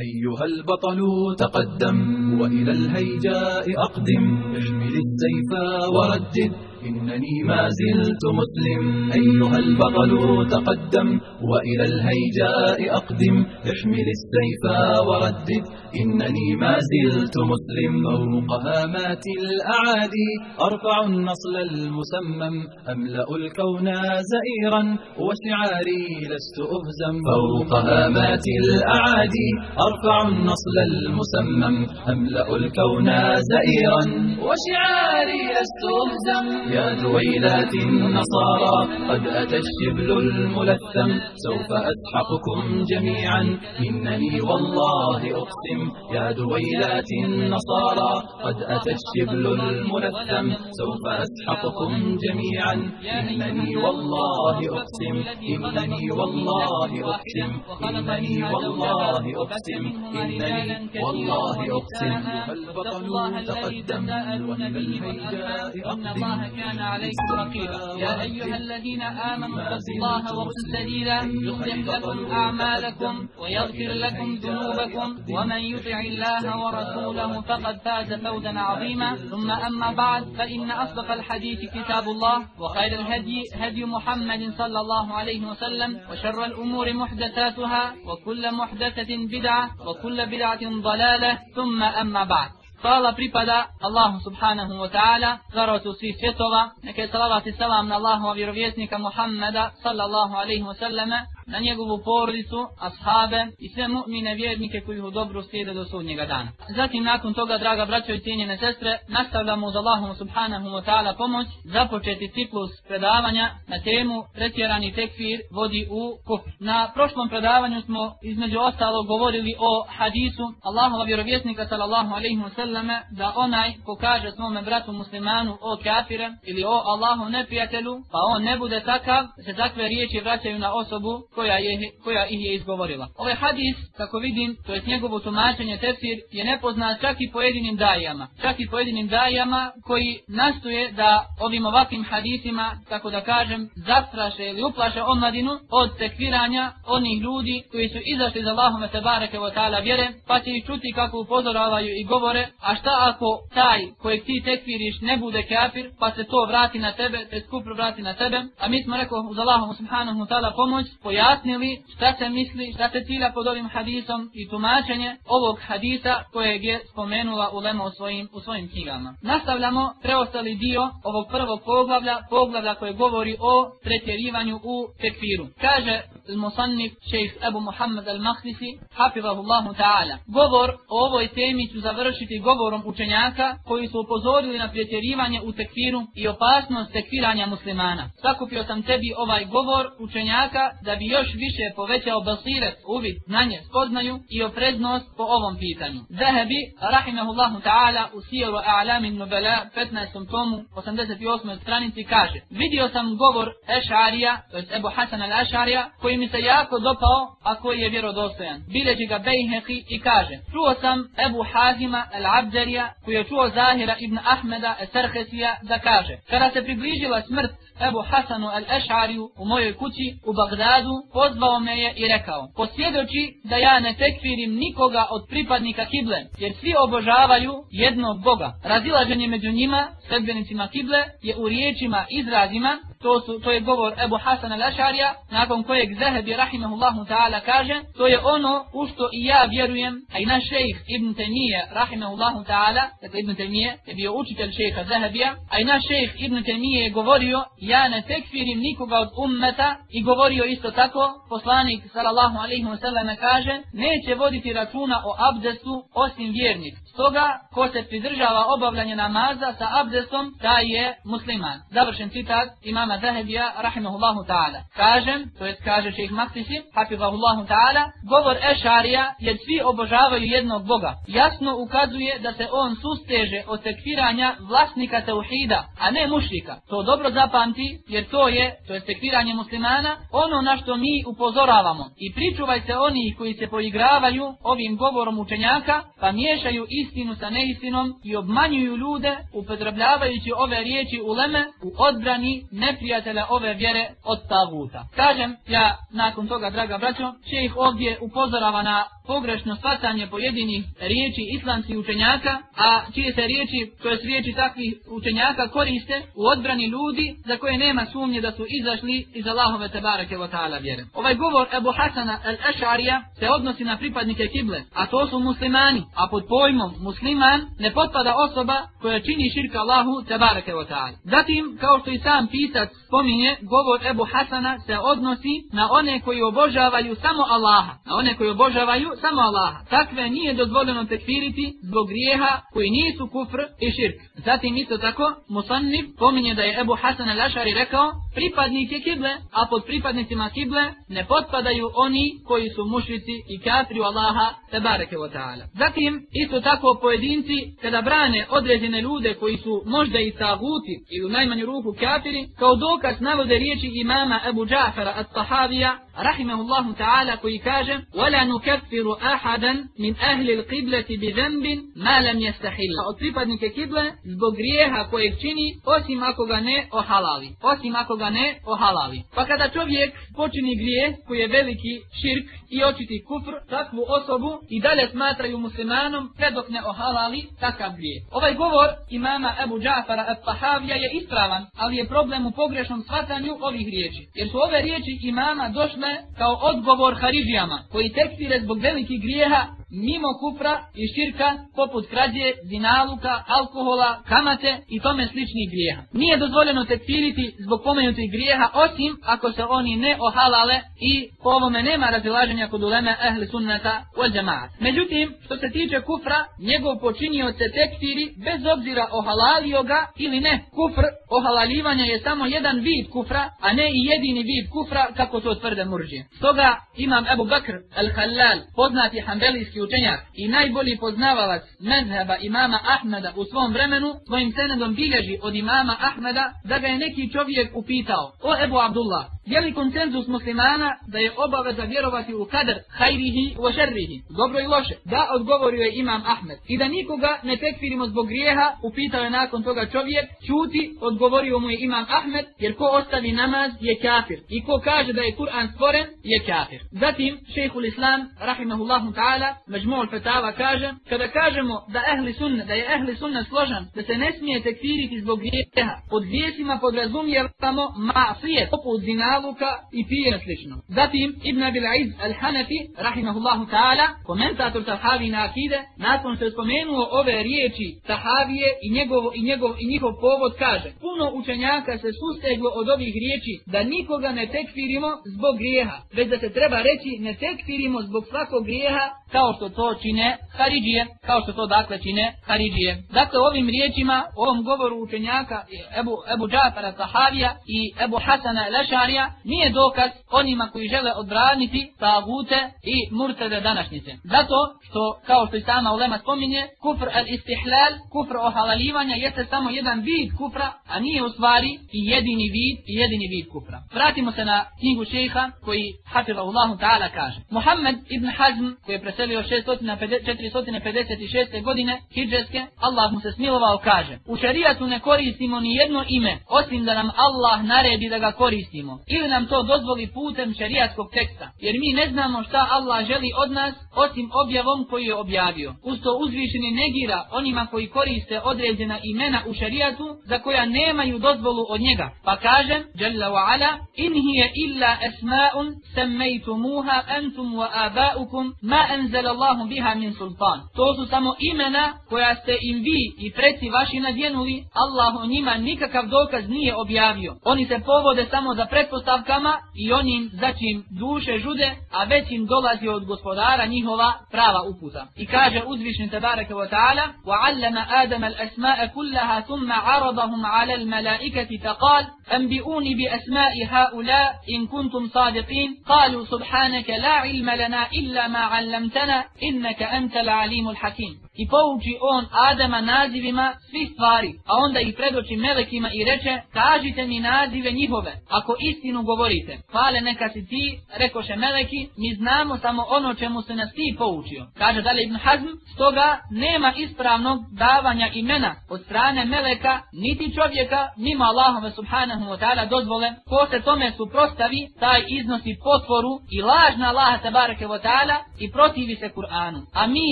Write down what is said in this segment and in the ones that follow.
أيها البطل تقدم وإلى الهيجاء أقدم احمل السيف وردد. إنني ما زلت مسلم. أيها البطل تقدم وإلى الهيجاء أقدم. احمل السيف وردد. إنني ما زلت مسلم. فوق هامات الأعادي أرفع النصل المسمم. أملأ الكون زئيرا وشعاري لست أهزم. فوق هامات الأعادي أرفع النصل المسمم. أملأ الكون زئيرا وشعاري لست أهزم. يا دويلات النصارى. قد أتى الشبل الملثم سوف أسحقكم جميعا. إنني والله أقسم يا دويلات النصارى. قد أتى الشبل الملثم سوف أسحقكم جميعا. إنني والله أقسم إنني والله أقسم إنني والله أقسم إنني والله أقسم. البطل تقدم وإلى الهيجاء أقدم. كان عليكم رقيبا. يا أيها الذين آمنوا اتقوا الله وقل سديدا. يصلح لكم أعمالكم ويغفر لكم ذنوبكم. ومن يطع الله ورسوله فقد فاز فوزا عظيما. ثم أما بعد فإن أصدق الحديث كتاب الله وخير الهدي هدي محمد صلى الله عليه وسلم وشر الأمور محدثاتها وكل محدثة بدعة وكل بدعة ضلالة. ثم أما بعد. Hvala pripada Allahu subhanahu wa ta'ala, zarotu svih svjetova, neke salavat i salam na Allahova vjerovjesnika Muhammeda sallallahu alaihi wa sallame, na njegovu porodicu, ashabe i sve mu'mine vjernike koji u dobro slijede do sudnjega dana. Zatim nakon toga, draga braćo i cijenjene sestre, nastavljamo uz Allahom subhanahu wa ta'ala pomoć započeti ciklus predavanja na temu pretjerani tekfir vodi u kuf. Na prošlom predavanju smo između ostalo govorili o hadisu Allahova vjerovjesnika sallallahu alaihi wasallame da onaj ko kaže svome bratu muslimanu o kafire ili o Allahu neprijatelju pa on ne bude takav se takve riječi vraćaju na osobu koja, je, koja ih je izgovorila. Ovaj hadis, kako vidim, to je njegovo tumačenje tefsir, je nepoznat čak i pojedinim dajama. Čak i pojedinim dajama koji nastoje da ovim ovakvim hadisima, tako da kažem, zastraše ili uplaše omladinu od tekviranja onih ljudi koji su izašli za Allahome te bareke o ta'ala vjere, pa će ih čuti kako upozoravaju i govore, a šta ako taj kojeg ti tekviriš ne bude kafir, pa se to vrati na tebe, te skupro vrati na tebe, a mi smo rekao uz Allahom subhanahu ta'ala pomoć, pojavi pojasnili šta se misli, šta se cilja pod ovim hadisom i tumačenje ovog hadisa kojeg je spomenula Ulema u svojim, u svojim knjigama. Nastavljamo preostali dio ovog prvog poglavlja, poglavlja koje govori o pretjerivanju u tekfiru. Kaže المصنف šejh Abu محمد المخلصي حفظه الله ta'ala. Govor o ovoj temi ću završiti govorom učenjaka koji su upozorili na pretjerivanje u tekfiru i opasnost tekfiranja muslimana. Sakupio sam tebi ovaj govor učenjaka da bi još više povećao basiret, uvid, znanje, spoznaju i opreznost po ovom pitanju. Zahebi, rahimahullahu ta'ala, u sijeru A'lamin Nubela, 15. tomu, 88. stranici, kaže Vidio sam govor Ešarija, to je Ebu Hasan al-Ešarija, koji mi se jako dopao, a koji je vjerodostojan. Bileži ga Bejhehi i kaže Čuo sam Ebu Hazima al-Abdarija, koji je čuo Zahira ibn Ahmeda al-Sarhesija, da kaže Kada se približila smrt Ebu Hasanu al-Ešariju u mojoj kući u Bagdadu, pozvao me je i rekao, posvjedoči da ja ne tekfirim nikoga od pripadnika Kible, jer svi obožavaju jednog Boga. Razilaženje među njima, sredbenicima Kible, je u riječima, izrazima, to, su, to je govor Ebu Hasan al-Ašarija, nakon kojeg Zahebi rahimahullahu ta'ala kaže, to je ono u što i ja vjerujem, a i naš šejh Ibn Temije rahimahullahu ta'ala, dakle Ibn Temije je bio učitelj šejha Zahabija, a i naš šejh Ibn Temije je govorio, ja ne tekfirim nikoga od ummeta i govorio isto tako, poslanik sallallahu alaihi wa sallam kaže, neće voditi računa o abdestu osim vjernik. Stoga, ko se pridržava obavljanje namaza sa abdestom, taj je musliman. Završen citat imama Zahebija, rahimahullahu ta'ala. Kažem, to jest kaže šeheh Maksisi, hafizahullahu ta'ala, govor Ešarija, jer svi obožavaju jednog Boga. Jasno ukazuje da se on susteže od tekfiranja vlasnika tauhida, a ne mušrika. To dobro zapamti, jer to je, to je tekfiranje muslimana, ono na što mi upozoravamo. I pričuvaj se oni koji se poigravaju ovim govorom učenjaka, pa miješaju istinu sa neistinom i obmanjuju ljude upotrebljavajući ove riječi uleme u odbrani neprijatelja ove vjere od taguta. Kažem, ja nakon toga, draga braćo, će ih ovdje upozorava na pogrešno shvatanje pojedinih riječi islamskih učenjaka, a čije se riječi, to je riječi takvih učenjaka koriste u odbrani ljudi za koje nema sumnje da su izašli iz Allahove tebareke wa ta'ala vjere. Ovaj govor Ebu Hasana al-Ešarija se odnosi na pripadnike kible, a to su muslimani, a pod pojmom musliman ne potpada osoba koja čini širka Allahu tebareke wa ta'ala. Zatim, kao što i sam pisac spominje, govor Ebu Hasana se odnosi na one koji obožavaju samo Allaha, na one koji obožavaju samo Allaha. Takve nije dozvoljeno tekfiriti zbog grijeha koji nisu kufr i širk. Zatim isto tako, Musannif pominje da je Ebu Hasan al-Ašari rekao, pripadnike kible, a pod pripadnicima kible ne potpadaju oni koji su mušrici i kafri u Allaha, tebareke wa ta'ala. Zatim, isto tako pojedinci, kada brane određene ljude koji su možda i taguti ili u najmanju ruku kafiri, kao dokaz navode riječi imama Ebu Džafara at-Tahavija, rahimahullahu ta'ala, koji kaže, وَلَا نُكَفِّرُ أَحَدًا مِنْ أَهْلِ الْقِبْلَةِ بِذَنْبٍ مَا لَمْ يَسْتَحِلَّ Od pripadnike kible, zbog grijeha kojeg čini, osim ako ga ne ohalali. Osim ako ga ne ohalali. Pa kada čovjek počini grije koji je veliki širk i očiti kufr, takvu osobu i dalje smatraju muslimanom sve dok ne ohalali takav grije. Ovaj govor imama Ebu Džafara al-Tahavija je ispravan, ali je problem u pogrešnom shvatanju ovih riječi. Jer su ove riječi imama došle kao odgovor Haridžijama, koji tekstire zbog velikih grijeha mimo kufra i širka poput krađe, zinaluka, alkohola, kamate i tome sličnih grijeha. Nije dozvoljeno tekfiriti zbog pomenutih grijeha osim ako se oni ne ohalale i po ovome nema razilaženja kod uleme ehli sunnata u džemaat. Međutim, što se tiče kufra, njegov počinio se tekfiri bez obzira ohalalio ga ili ne. Kufr, ohalaljivanje je samo jedan vid kufra, a ne i jedini vid kufra kako to tvrde murđe. Stoga imam Ebu Bakr al-Halal, poznati hanbelijski učenjak i najbolji poznavalac mezheba imama Ahmeda u svom vremenu, svojim senedom bilježi od imama Ahmeda da ga je neki čovjek upitao, o Ebu Abdullah, je li koncenzus muslimana da je obaveza vjerovati u kader hajrihi u šerrihi, dobro i loše? Da, odgovorio je imam Ahmed. I da nikoga ne tekfirimo zbog grijeha, upitao je nakon toga čovjek, čuti, odgovorio mu je imam Ahmed, jer ko ostavi namaz je kafir. I ko kaže da je Kur'an stvoren, je kafir. Zatim, šehhul islam, rahimahullahu ta'ala, međmol fetava kaže, kada kažemo da ehli sunna, da je ehli sunna složan, da se ne smije tekfiriti zbog grijeha, pod grijesima podrazumijevamo ma'asijet, poput zinaluka i pije slično. Zatim, Ibn Abil Aiz al-Hanafi, rahimahullahu ta'ala, komentator Tahavi na akide, nakon što je spomenuo ove riječi Tahavije i njegov, i njegov, i njihov povod kaže, puno učenjaka se susteglo od ovih riječi da nikoga ne tekfirimo zbog grijeha, već da se treba reći ne tekfirimo zbog svakog grijeha kao što to čine Haridžije, kao što to dakle čine Haridžije. Dakle, ovim riječima, ovom govoru učenjaka Ebu, Ebu Džafara Tahavija i Ebu Hasana Lešarija nije dokaz onima koji žele odbraniti tagute i murtede današnjice. Zato što, kao što i sama ulema spominje, kufr al-istihlal, kufr ohalaljivanja jeste samo jedan vid kufra, a nije u stvari i jedini vid i jedini vid kufra. Vratimo se na knjigu šeha koji, hafidhahullahu ta'ala, kaže. Muhammed ibn Hazm, koji je preselio 456. godine Hidžeske, Allah mu se smilovao, kaže. U šarijatu ne koristimo ni jedno ime, osim da nam Allah naredi da ga koristimo. Ili nam to dozvoli putem šarijatskog teksta. Jer mi ne znamo šta Allah želi od nas, osim objavom koju je objavio. Usto uzvišeni negira onima koji koriste određena imena u šarijatu, za koja nemaju dozvolu od njega. Pa kaže, Jalla wa ala, in hiya illa esma'un semmejtumuha antum wa aba'ukum ma enzal Allahu biha min sultan. To su samo imena koja ste im vi i preci vaši nadjenuli, Allah o njima nikakav dokaz nije objavio. Oni se povode samo za pretpostavkama i onim za čim duše žude, a već im dolazi od gospodara njihova prava uputa. I kaže uzvišni tabaraka wa ta'ala, وَعَلَّمَ آدَمَ الْأَسْمَاءَ كُلَّهَا ثُمَّ عَرَضَهُمْ عَلَى الْمَلَائِكَةِ فَقَالَ أنبئون بأسماء هؤلاء إن كنتم صادقين قالوا سبحانك لا علم لنا إلا ما علمتنا إنك أنت العليم الحكيم. I pouči on Adama nazivima svih stvari, a onda ih predoči melekima i reče, kažite mi nazive njihove, ako istinu govorite. Hvale neka si ti, rekoše meleki, mi znamo samo ono čemu se nas ti poučio. Kaže dalje Ibn Hazm, stoga nema ispravnog davanja imena od strane meleka, niti čovjeka, mimo Allahove subhanahu wa ta'ala dozvole, ko se tome suprostavi, taj iznosi potvoru i lažna Allaha tabareke wa ta'ala i protivi se Kur'anu. A mi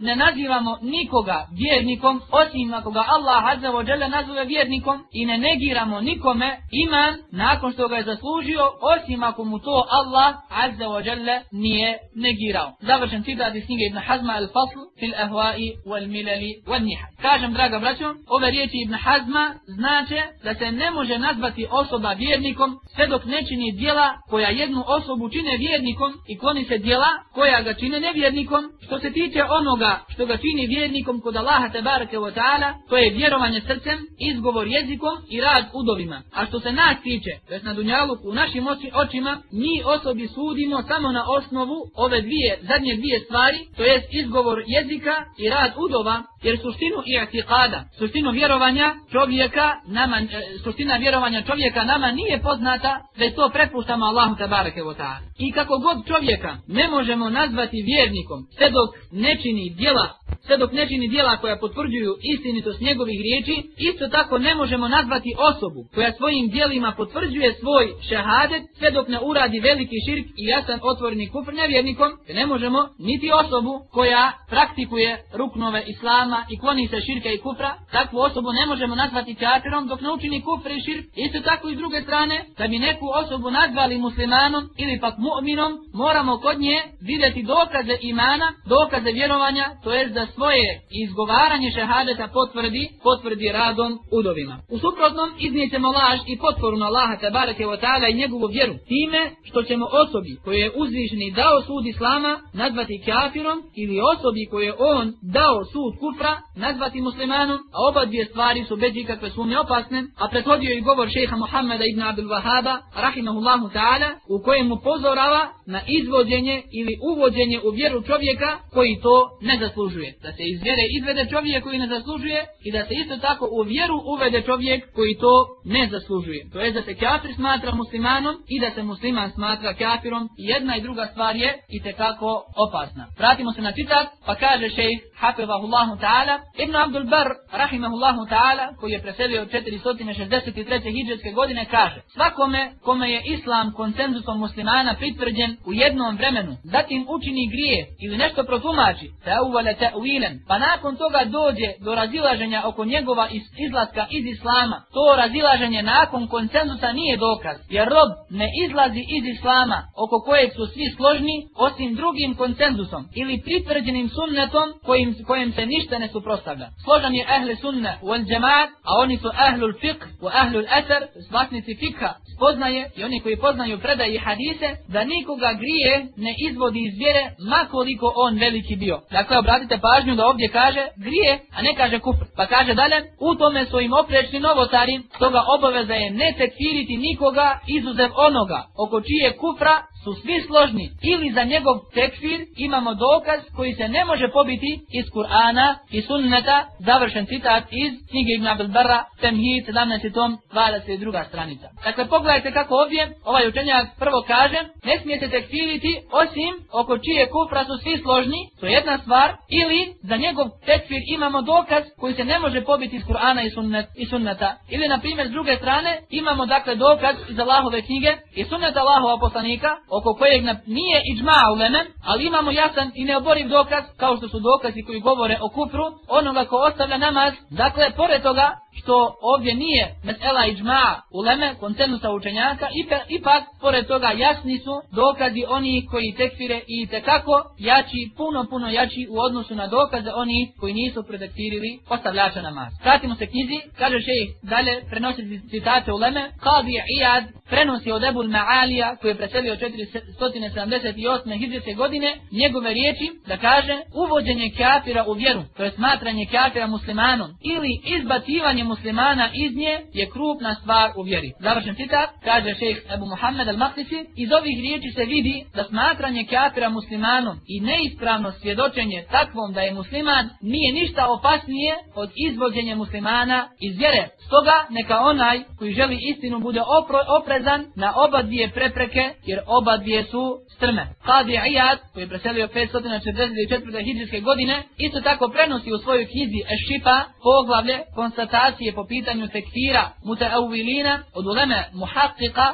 ne nazivamo nikoga vjernikom, osim ako ga Allah azza wa jalla nazove vjernikom i ne negiramo nikome iman nakon što ga je zaslužio, osim ako mu to Allah azza wa jalla nije negirao. Završen citat iz knjige Ibn Hazma al-Fasl fil ahwa'i wal milali wal nihad. Kažem, draga braćo, ove riječi Ibn Hazma znače da se ne može nazvati osoba vjernikom sve dok ne čini dijela koja jednu osobu čine vjernikom i kloni se dijela koja ga čine nevjernikom. Što se tiče onoga što ga čini vjernikom kod Allaha tabaraka wa ta'ala, to je vjerovanje srcem, izgovor jezikom i rad udovima. A što se nas tiče, to jest na dunjalu u našim oči, očima, mi osobi sudimo samo na osnovu ove dvije, zadnje dvije stvari, to jest izgovor jezika i rad udova, jer suštinu i atikada, suštinu vjerovanja čovjeka nama, e, suština vjerovanja čovjeka nama nije poznata, već to prepuštamo Allahu tabareke wa ta'ala. I kako god čovjeka ne možemo nazvati vjernikom, sve dok ne čini djela sve dok ne čini dijela koja potvrđuju istinitost njegovih riječi, isto tako ne možemo nazvati osobu koja svojim dijelima potvrđuje svoj šehadet, sve dok ne uradi veliki širk i jasan otvoreni kufr nevjernikom, ne možemo niti osobu koja praktikuje ruknove islama i kloni se širka i kufra, takvu osobu ne možemo nazvati kafirom dok ne učini kufr i širk. Isto tako i s druge strane, da bi neku osobu nazvali muslimanom ili pak mu'minom, moramo kod nje vidjeti dokaze imana, dokaze vjerovanja, to jest da svoje izgovaranje šehadeta potvrdi, potvrdi radom udovima. U suprotnom iznijećemo laž i potporu na Allaha tabareke wa ta'ala i njegovu vjeru. Time što ćemo osobi koje je uzvišni dao sud Islama nazvati kafirom ili osobi koje je on dao sud kufra nazvati muslimanom, a oba dvije stvari su bez ikakve sumnje opasne, a prethodio i govor šeha Muhammeda ibn Abdul Wahaba, rahimahullahu ta'ala, u kojem mu pozorava na izvođenje ili uvođenje u vjeru čovjeka koji to ne zaslužuje da se iz vjere izvede čovjek koji ne zaslužuje i da se isto tako u vjeru uvede čovjek koji to ne zaslužuje. To je da se kafir smatra muslimanom i da se musliman smatra kafirom jedna i druga stvar je i tekako opasna. Vratimo se na citat pa kaže šejh hafizahullahu ta'ala Ibn Abdul Bar rahimahullahu ta'ala koji je preselio 463. hijđarske godine kaže svakome kome je islam konsenzusom muslimana pritvrđen u jednom vremenu zatim učini grije ili nešto protumači te ta'uilen, ta'wilan, pa nakon toga dođe do razilaženja oko njegova izlaska iz islama, to razilaženje nakon konsenzusa nije dokaz, jer rob ne izlazi iz islama oko kojeg su svi složni, osim drugim konsenzusom ili pritvrđenim sunnetom kojim, kojim se ništa ne suprostavlja. Složan je ehle sunne u el džemaat, a oni su ehlul fiqh u ehlul etar, vlasnici fikha, spoznaje i oni koji poznaju predaje i hadise, da nikoga grije ne izvodi iz vjere, makoliko on veliki bio. Dakle, obratite pažnju da ovdje kaže grije, a ne kaže kufr. Pa kaže dalje, u tome su im oprečni novotari, toga obaveza je ne tekfiriti nikoga izuzev onoga oko čije kufra su svi složni ili za njegov tekfir imamo dokaz koji se ne može pobiti iz Kur'ana i sunneta, završen citat iz knjige Ibn Abdel Barra, Temhid, 17. tom, 22. stranica. Dakle, pogledajte kako ovdje ovaj učenjak prvo kaže, ne smije se tekfiriti osim oko čije kufra su svi složni, to je jedna stvar, ili za njegov tekfir imamo dokaz koji se ne može pobiti iz Kur'ana i, sunnet, i sunneta. Ili, na primjer, s druge strane, imamo dakle dokaz iz Allahove knjige i sunneta Allahova poslanika, oko kojeg nije iđma u mene, ali imamo jasan i neoboriv dokaz, kao što su dokazi koji govore o kufru, onoga ko ostavlja namaz. Dakle, pored toga, što ovdje nije mesela iđma u leme, koncenusa učenjaka, ipak, pored toga jasni su dokazi oni koji tekfire i tekako jači, puno, puno jači u odnosu na dokaze oni koji nisu predektirili ostavljača namaz. Pratimo se knjizi, kaže šejih dalje, prenosi citate uleme, Qadi Iyad prenosi od Ebul Ma'alija koji je preselio 4 1178. godine njegove riječi da kaže uvođenje kafira u vjeru, to je smatranje kafira muslimanom ili izbacivanje muslimana iz nje je krupna stvar u vjeri. Završen citat, kaže šejh Ebu Muhammed al-Maktisi, iz ovih riječi se vidi da smatranje kafira muslimanom i neispravno svjedočenje takvom da je musliman nije ništa opasnije od izvođenja muslimana iz vjere. Stoga neka onaj koji želi istinu bude opro, oprezan na oba dvije prepreke, jer oba dvije su strme. Qadi Iyad, koji je preselio 544. hijđarske godine, isto tako prenosi u svojoj knjizi Ešipa poglavlje konstatacije po pitanju tekfira mutaawilina od uleme muhakkika,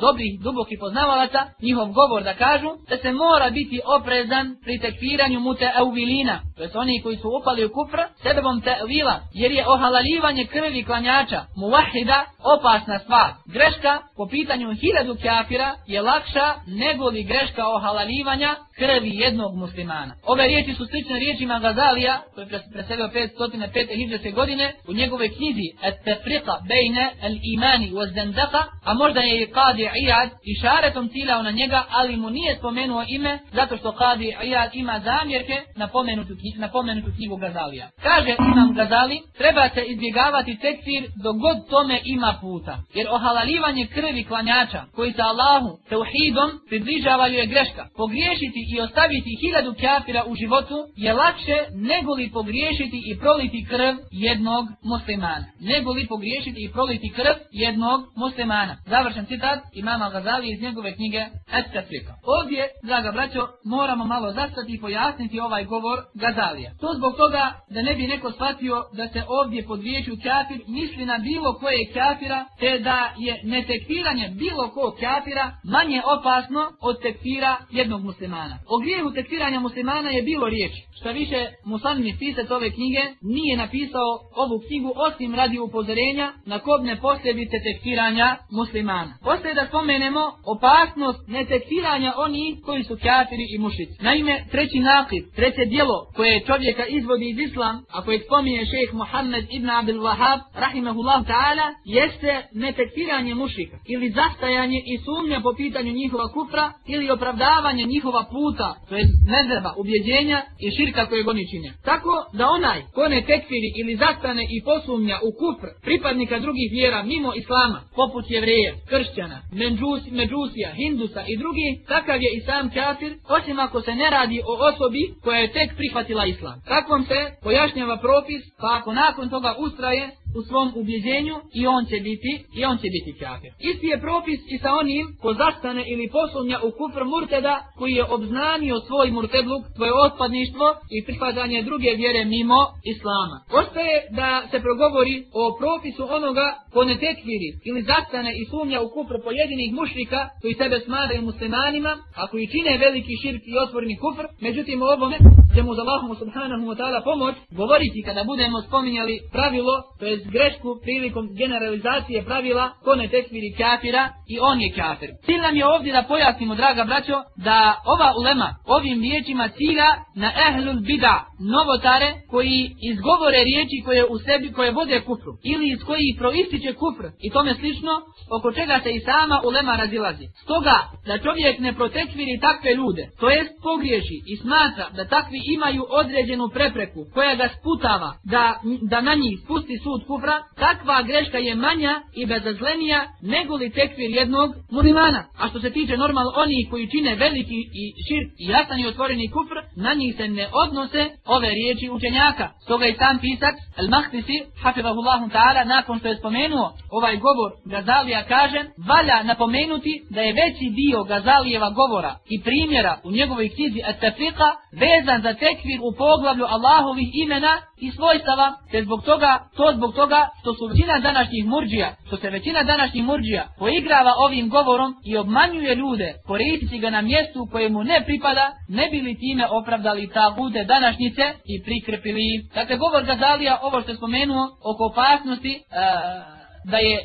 dobrih, dubokih poznavalaca, njihov govor da kažu da se mora biti oprezan pri tekfiranju mutaawilina, to je oni koji su upali u kufr, sebebom te'vila, jer je ohalaljivanje krvi klanjača, muvahida, opasna stvar. Greška po pitanju hiljadu kafira je lakša nego li greška ohalaljivanja krvi jednog muslimana. Ove riječi su slične riječima Gazalija, koji je preselio 505. hijđarske godine, u njegove knjizi Et tefrika bejne el imani u zendaka, a možda je i Qadi Iyad i šaretom ciljao na njega, ali mu nije spomenuo ime, zato što Qadi Iyad ima zamjerke na pomenutu, na pomenutu knjigu Gazalija. Kaže Imam Gazali, treba se izbjegavati tekfir dok god tome ima puta, jer ohalalivanje krvi klanjača, koji sa Allahu, teuhidom, približavaju je greška. Pogriješiti i ostaviti hiljadu kafira u životu je lakše nego li pogriješiti i proliti krv jednog muslimana. Nego li pogriješiti i proliti krv jednog muslimana. Završen citat imama Gazali iz njegove knjige Estetrika. Ovdje, draga braćo, moramo malo zastati i pojasniti ovaj govor Gazalija. To zbog toga da ne bi neko shvatio da se ovdje pod riječu kafir misli na bilo koje kafira, te da je netekfiranje bilo ko kafira manje opasno od tekfira jednog muslimana. O grijehu tekfiranja muslimana je bilo riječ. Šta više, musalmi pisac ove knjige nije napisao ovu knjigu osim radi upozorenja na kobne posljedice tekfiranja muslimana. Poslije da spomenemo opasnost netekfiranja oni koji su kafiri i mušici. Naime, treći nakid, treće dijelo koje čovjeka izvodi iz islam, a koje spominje šejh Muhammed ibn Abdul Wahab, rahimahullah ta'ala, jeste netekfiranje mušika ili zastajanje i sumnja po pitanju njihova kufra ili opravdavanje njihova puta, to je nezreba, ubjeđenja i širka koje oni čine. Tako da onaj ko ne tekfiri ili zastane i posumnja u kufr pripadnika drugih vjera mimo islama, poput jevreja, kršćana, menđus, međusija, hindusa i drugi, takav je i sam kafir, osim ako se ne radi o osobi koja je tek prihvatila islam. Takvom se pojašnjava propis, pa ako nakon toga ustraje u svom ubjeđenju i on će biti i on će biti kafir. Isti je propis i sa onim ko zastane ili posumnja u kufr murteda koji je obznanio svoj murtedluk, svoje otpadništvo i pripadanje druge vjere mimo islama. Ostaje da se progovori o propisu onoga ko ne tekviri ili zastane i sumnja u kufr pojedinih mušrika koji sebe smatraju muslimanima, a koji čine veliki širk i otvorni kufr, međutim u ovome ćemo za Allahom subhanahu wa ta'ala pomoć govoriti kada budemo spominjali pravilo, to je grešku prilikom generalizacije pravila ko ne tekviri kafira i on je kafir. Cilj nam je ovdje da pojasnimo, draga braćo, da ova ulema ovim riječima cilja na ehlul bida, novotare koji izgovore riječi koje u sebi, koje vode kufru ili iz koji proističe kufr i tome slično, oko čega se i sama ulema razilazi. Stoga, da čovjek ne protekviri takve ljude, to jest pogriješi i smatra da takvi imaju određenu prepreku koja ga sputava da, da na njih spusti sud kufra, takva greška je manja i bezazlenija nego li tekfir jednog muslimana. A što se tiče normal oni koji čine veliki i širk i jasan i otvoreni kufr, na njih se ne odnose ove riječi učenjaka. Stoga i sam pisac, Al-Mahdisi, hafidahullahu ta'ala, nakon što je spomenuo ovaj govor Gazalija kaže, valja napomenuti da je veći dio Gazalijeva govora i primjera u njegovoj knjizi At-Tafriqa vezan za tekfir u poglavlju Allahovih imena i svojstava, te zbog toga, to zbog toga što su većina današnjih murđija, što se većina današnjih murđija poigrava ovim govorom i obmanjuje ljude, koristiti ga na mjestu kojemu ne pripada, ne bili time opravdali ta bude današnjice i prikrpili. Dakle, govor Gazalija, ovo što je spomenuo, oko opasnosti, uh, da je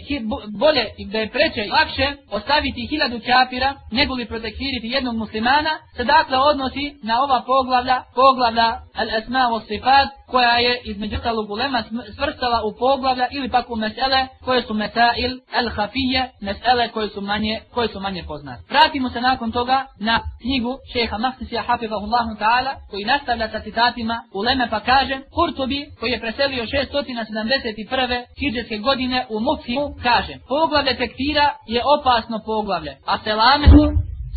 bolje i da je preče i lakše ostaviti hiljadu kafira nego li protekviriti jednog muslimana se dakle odnosi na ova poglavlja, poglavlja al-asma wa sifat koja je između ostalog ulema svrstala u poglavlja ili pak u mesele koje su mesail al-hafije mesele koje su manje, koje su manje poznate. Vratimo se nakon toga na knjigu šeha Mahtisija Hafizahullahu ta'ala koji nastavlja sa citatima uleme pa kaže Kurtobi koji je preselio 671. hidžetske godine u Muksiju kaže poglavlje tekfira je opasno poglavlje, a selametu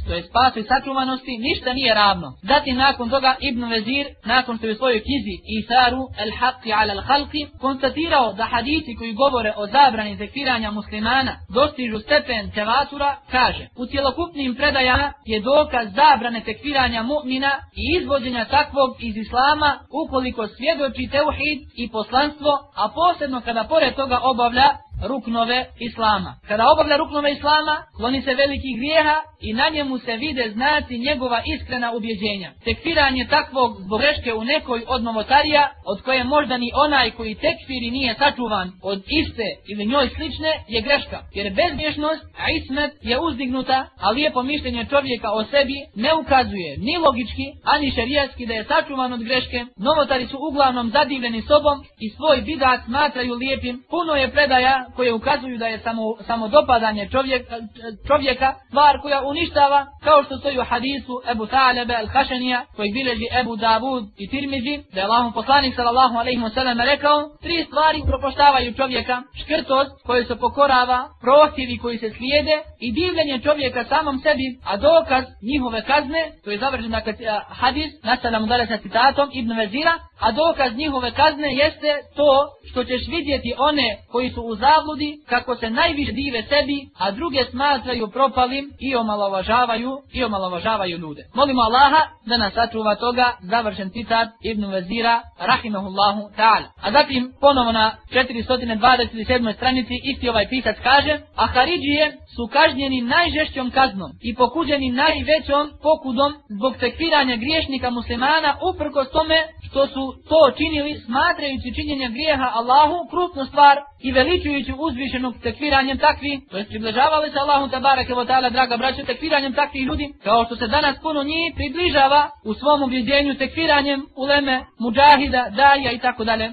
što je spas i sačuvanosti, ništa nije ravno. Zatim nakon toga Ibn Vezir, nakon što je u svojoj knjizi Isaru el Haqqi ala al Halqi, konstatirao da hadisi koji govore o zabrani zekiranja muslimana dostižu stepen tevatura, kaže, u cjelokupnim predajama je dokaz zabrane tekfiranja mu'mina i izvođenja takvog iz islama ukoliko svjedoči teuhid i poslanstvo, a posebno kada pored toga obavlja ruknove islama. Kada obavlja ruknove islama, kloni se velikih grijeha i na njemu se vide znaci njegova iskrena ubjeđenja. Tekfiranje takvog zbog greške u nekoj od novotarija, od koje možda ni onaj koji tekfiri nije sačuvan od iste ili njoj slične, je greška. Jer bezmješnost, a ismet je uzdignuta, a lijepo mišljenje čovjeka o sebi ne ukazuje ni logički, ani šerijatski da je sačuvan od greške. Novotari su uglavnom zadivljeni sobom i svoj bidat smatraju lijepim. Puno je predaja koje ukazuju da je samo, samo dopadanje čovjeka, eh, čovjeka stvar koja uništava, kao što stoji u hadisu Ebu Talebe al-Hašenija, koji bileži Ebu Davud i Tirmizi, da je Allahom poslanik sallallahu alaihi wa sallam rekao, tri stvari propoštavaju čovjeka, škrtost koji se pokorava, prohtjevi koji se slijede i divljenje čovjeka samom sebi, a dokaz njihove kazne, to je završen dakle, eh, hadis, nastavljamo dalje sa citatom Ibn Vezira, a dokaz njihove kazne jeste to što ćeš vidjeti one koji su u zabludi kako se najviše dive sebi, a druge smatraju propalim i omalovažavaju i omalovažavaju ljude. Molimo Allaha da nas sačuva toga završen citat Ibn Vezira rahimahullahu ta'ala. A zatim ponovo na 427. stranici isti ovaj pisac kaže a Haridžije su kažnjeni najžešćom kaznom i pokuđeni najvećom pokudom zbog tekfiranja griješnika muslimana uprkos tome što su to činili smatrajući činjenja grijeha Allahu krupnu stvar i veličujući uzvišenog tekfiranjem takvi, to je približavali se Allahu tabarake wa ta'ala, draga braća, tekfiranjem takvih ljudi, kao što se danas puno njih približava u svom ubjeđenju tekfiranjem uleme, muđahida, daja i tako dalje.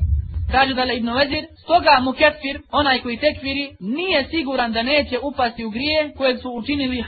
Kaže da Ibn Vezir, stoga mu kefir, onaj koji tekfiri, nije siguran da neće upasti u grije koje su učinili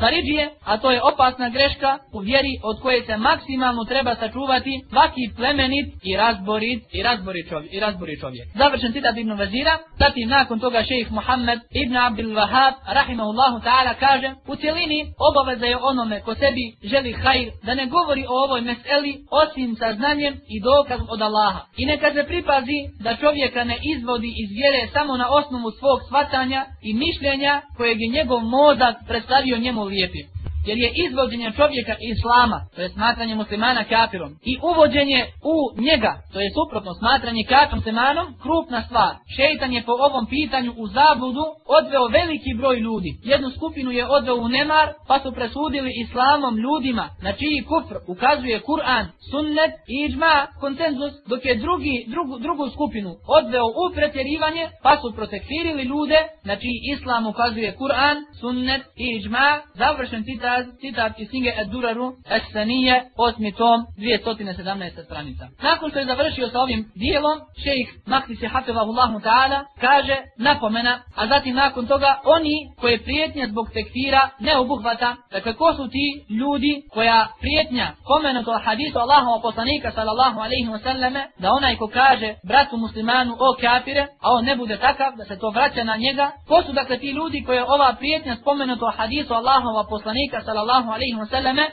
Haridžije, a to je opasna greška u vjeri od koje se maksimalno treba sačuvati svaki plemenit i razborit i razbori čovjek. I razbori čovjek. Završen citat Ibn Vezira, zatim nakon toga šejih Muhammed Ibn Abdul Wahab, rahimahullahu ta'ala, kaže, u cijelini obaveza je onome ko sebi želi hajr, da ne govori o ovoj meseli osim sa znanjem i dokaz od Allaha. I neka se pripazi da čovjeka ne izvodi iz vjere samo na osnovu svog svatanja i mišljenja kojeg je njegov mozak predstavio njemu lijepim jer je izvođenje čovjeka islama, to je smatranje muslimana kafirom, i uvođenje u njega, to je suprotno smatranje kafirom muslimanom, krupna stvar. Šeitan je po ovom pitanju u zabludu odveo veliki broj ljudi. Jednu skupinu je odveo u nemar, pa su presudili islamom ljudima, na čiji kufr ukazuje Kur'an, sunnet i iđma, konsenzus, dok je drugi, drugu, drugu skupinu odveo u pretjerivanje, pa su protekfirili ljude, na čiji islam ukazuje Kur'an, sunnet i iđma, završen citat citat, iz knjige Eduraru Esanije, osmi tom, 217. stranica. Nakon što je završio sa ovim dijelom, šejih Makti se hafevahullahu ta'ala, kaže napomena, a zatim nakon toga, oni koje prijetnje zbog tekfira ne obuhvata, dakle ko su ti ljudi koja prijetnja pomenuto hadisu Allahova poslanika sallallahu alaihi wasallame, da onaj ko kaže bratu muslimanu o kafire, a on ne bude takav, da se to vraća na njega, ko su dakle ti ljudi koje ova prijetnja spomenuto hadisu Allahova poslanika sallallahu alaihi wasallame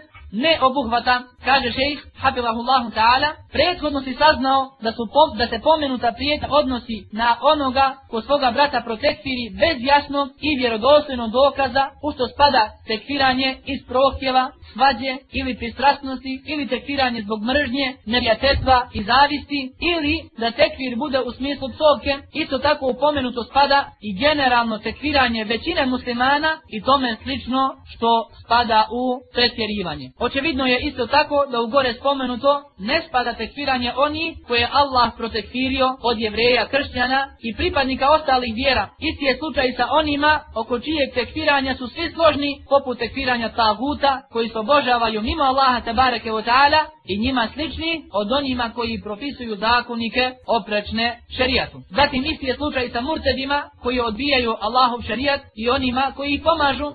ne obuhvata, kaže šejh, hafilahullahu ta'ala, prethodno si saznao da, su po, da se pomenuta prijeta odnosi na onoga ko svoga brata protekfiri bez jasnog i vjerodostojnog dokaza, u što spada tekfiranje iz prohtjeva, svađe ili pristrasnosti ili tekfiranje zbog mržnje, nevjatetva i zavisti ili da tekfir bude u smislu psovke, isto tako upomenuto spada i generalno tekfiranje većine muslimana i tome slično što spada u pretjerivanje. Očevidno je isto tako da u gore spomenuto ne spada tekfiranje oni koje Allah protekfirio od jevreja, kršćana i pripadnika ostalih vjera. Isti je slučaj sa onima oko čijeg tekfiranja su svi složni poput tekfiranja taguta koji su obožavaju mimo Allaha tabareke wa ta'ala i njima slični od onima koji propisuju zakonike oprečne šerijatu. Zatim isti je slučaj sa murtedima koji odbijaju Allahov šerijat i onima koji ih pomažu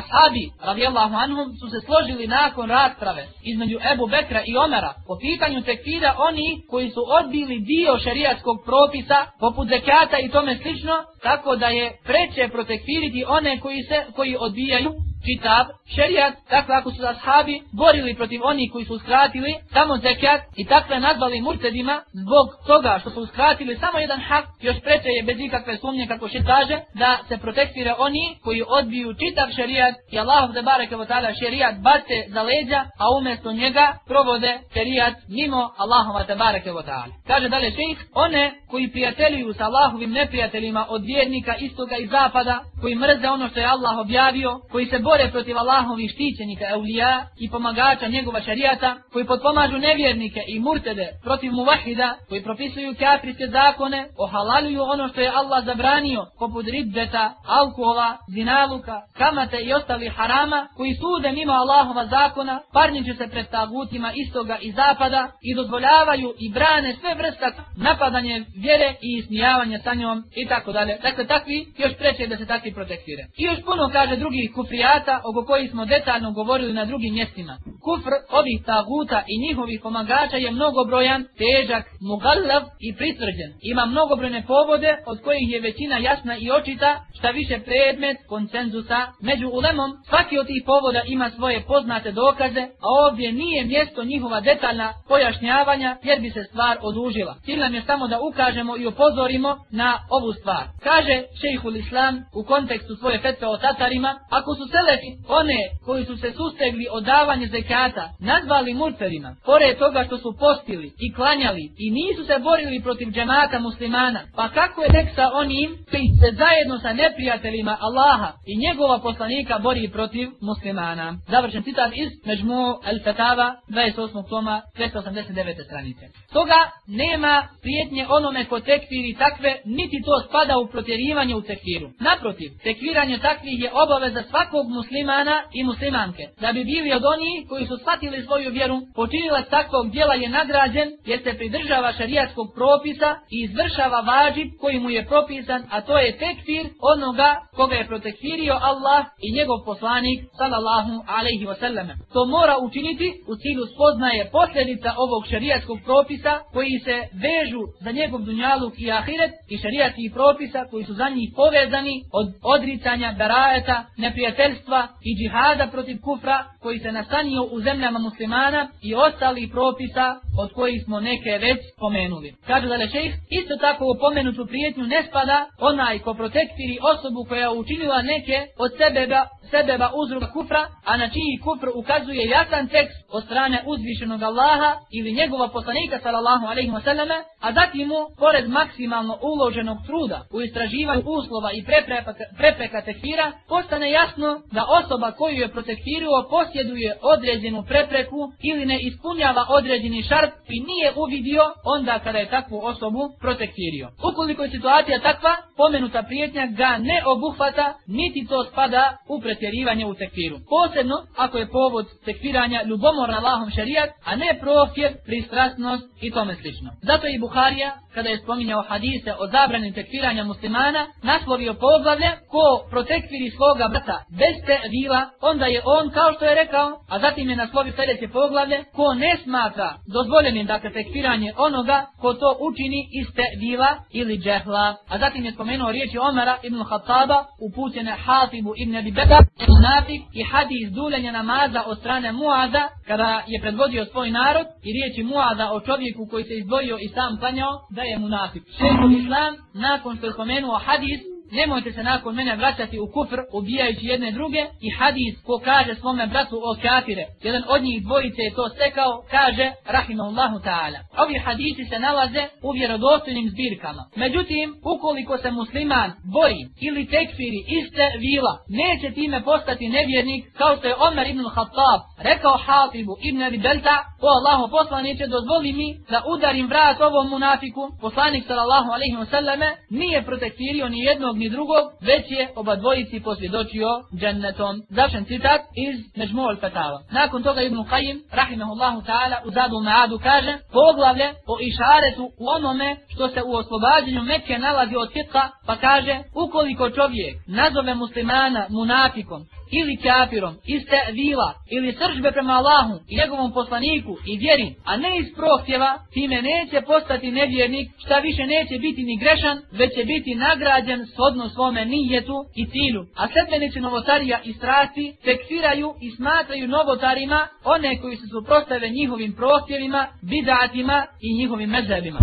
Ashabi, radijallahu anhum, su se složili nakon rasprave između Ebu Bekra i Omara po pitanju tekfira oni koji su odbili dio šerijatskog propisa poput zekata i tome slično, tako da je preče protekfiriti one koji se koji odbijaju čitav šerijat, dakle ako su ashabi borili protiv onih koji su uskratili samo zekat i takve nazvali murtedima zbog toga što su uskratili samo jedan hak, još preče je bez ikakve sumnje kako še kaže da se protektira oni koji odbiju čitav šerijat i Allah da bareke wa ta'ala šerijat bace za leđa, a umjesto njega provode šerijat mimo Allahova da bareke wa ta'ala. Kaže dalje šeih, one koji prijateljuju sa Allahovim neprijateljima od vjernika istoga i zapada, koji mrze ono što je Allah objavio, koji se bore protiv Allahovih štićenika Eulija i pomagača njegova šarijata, koji potpomažu nevjernike i murtede protiv muvahida, koji propisuju kafirske zakone, ohalaljuju ono što je Allah zabranio, poput ribbeta, alkohola, zinaluka, kamate i ostali harama, koji sude mimo Allahova zakona, parniče se pred tagutima istoga i zapada i dozvoljavaju i brane sve vrsta napadanje vjere i ismijavanje sa njom i tako dalje. Dakle, takvi još preče da se takvi protektire. I još puno kaže drugih kufrijata taguta oko koji smo detaljno govorili na drugim mjestima. Kufr ovih taguta i njihovih pomagača je mnogobrojan, težak, mugallav i pritvrđen. Ima mnogobrojne povode od kojih je većina jasna i očita šta više predmet koncenzusa. Među ulemom svaki od tih povoda ima svoje poznate dokaze, a ovdje nije mjesto njihova detaljna pojašnjavanja jer bi se stvar odužila. Cilj nam je samo da ukažemo i upozorimo na ovu stvar. Kaže šejhul islam u kontekstu svoje fetve o tatarima, ako su sele selefi, one koji su se sustegli od davanja zekata, nazvali murterima, pored toga što su postili i klanjali i nisu se borili protiv džemata muslimana, pa kako je nek sa onim koji se zajedno sa neprijateljima Allaha i njegova poslanika bori protiv muslimana. Završen citat iz Međmu El-Fetava, 28. toma, 289. stranice. Toga nema prijetnje onome ko tekfiri takve, niti to spada u protjerivanje u tekfiru. Naprotiv, tekviranje takvih je obaveza svakog muslimana muslimana i muslimanke, da bi bili od onih koji su shvatili svoju vjeru, počinilac takvog djela je nagrađen jer se pridržava šarijatskog propisa i izvršava vađib koji mu je propisan, a to je tekfir onoga koga je protekfirio Allah i njegov poslanik, sallallahu alaihi wasallam. To mora učiniti u cilju spoznaje posljedica ovog šarijatskog propisa koji se vežu za njegov dunjaluk i ahiret i šarijatskih propisa koji su za njih povezani od odricanja, berajeta, neprijateljstva, bratstva i džihada protiv kufra koji se nastanio u zemljama muslimana i ostali propisa od kojih smo neke već spomenuli. Kaže da šejh, isto tako u pomenutu prijetnju ne spada onaj ko protektiri osobu koja učinila neke od sebeba, sebeba uzroka kufra, a na čiji kufr ukazuje jasan tekst od strane uzvišenog Allaha ili njegova poslanika sallallahu alaihi wasallame, a zatim mu, pored maksimalno uloženog truda u istraživanju uslova i prepreka, prepreka tekfira, postane jasno da osoba koju je protektirio posjeduje određenu prepreku ili ne ispunjava određeni šart i nije uvidio onda kada je takvu osobu protektirio. Ukoliko je situacija takva, pomenuta prijetnja ga ne obuhvata, niti to spada u pretjerivanje u tekfiru. Posebno ako je povod tekfiranja ljubomor na Allahom šarijat, a ne profjer, pristrasnost i tome slično. Zato i Buharija, kada je spominjao hadise o zabrani tekfiranja muslimana, naslovio poglavlje ko protekfiri svoga brata bez te vila, onda je on kao što je rekao, a zatim je naslovi sljedeće poglavlje, ko ne smatra dozvoljenim dakle tekfiranje onoga ko to učini iz te vila ili džehla. A zatim je spomenuo riječi Omara ibn Khattaba upućene Hatibu ibn Abi Beda, munafik i hadis duljenja namaza od strane Muada kada je predvodio svoj narod i riječi Muada o čovjeku koji se izdvojio i sam klanjao da je munafik. Šehol Islam nakon što je spomenuo hadis nemojte se nakon mene vraćati u kufr ubijajući jedne druge. I hadis ko kaže svome bratu o kafire jedan od njih dvojice je to stekao kaže rahimahullahu ta'ala. Ovi hadisi se nalaze u vjerodostojnim zbirkama. Međutim ukoliko se musliman bori ili tekfiri iste vila neće time postati nevjernik kao što je Omer ibn Khattab rekao Hatibu ibn Abi Belta o Allahu poslaniće dozvoli mi da udarim vrat ovom munafiku. Poslanik sallallahu alaihi wa sallame nije protekfirio ni jednog ni drugog, već je oba dvojici posvjedočio džennetom. Završen citat iz Međmu'l Fetava. Nakon toga Ibn Qajim, rahimahullahu ta'ala, u Zadu Ma'adu kaže, poglavlje o išaretu u onome što se u oslobađenju Mekke nalazi od fitka, pa kaže, ukoliko čovjek nazove muslimana munafikom, ili kafirom, iz vila, ili sržbe prema Allahu i njegovom poslaniku i vjeri, a ne iz prohtjeva, time neće postati nevjernik, šta više neće biti ni grešan, već će biti nagrađen shodno svome nijetu i cilju. A sedmenici novotarija i strasti tekfiraju i smatraju novotarima one koji se suprostave njihovim prohtjevima, bidatima i njihovim mezebima.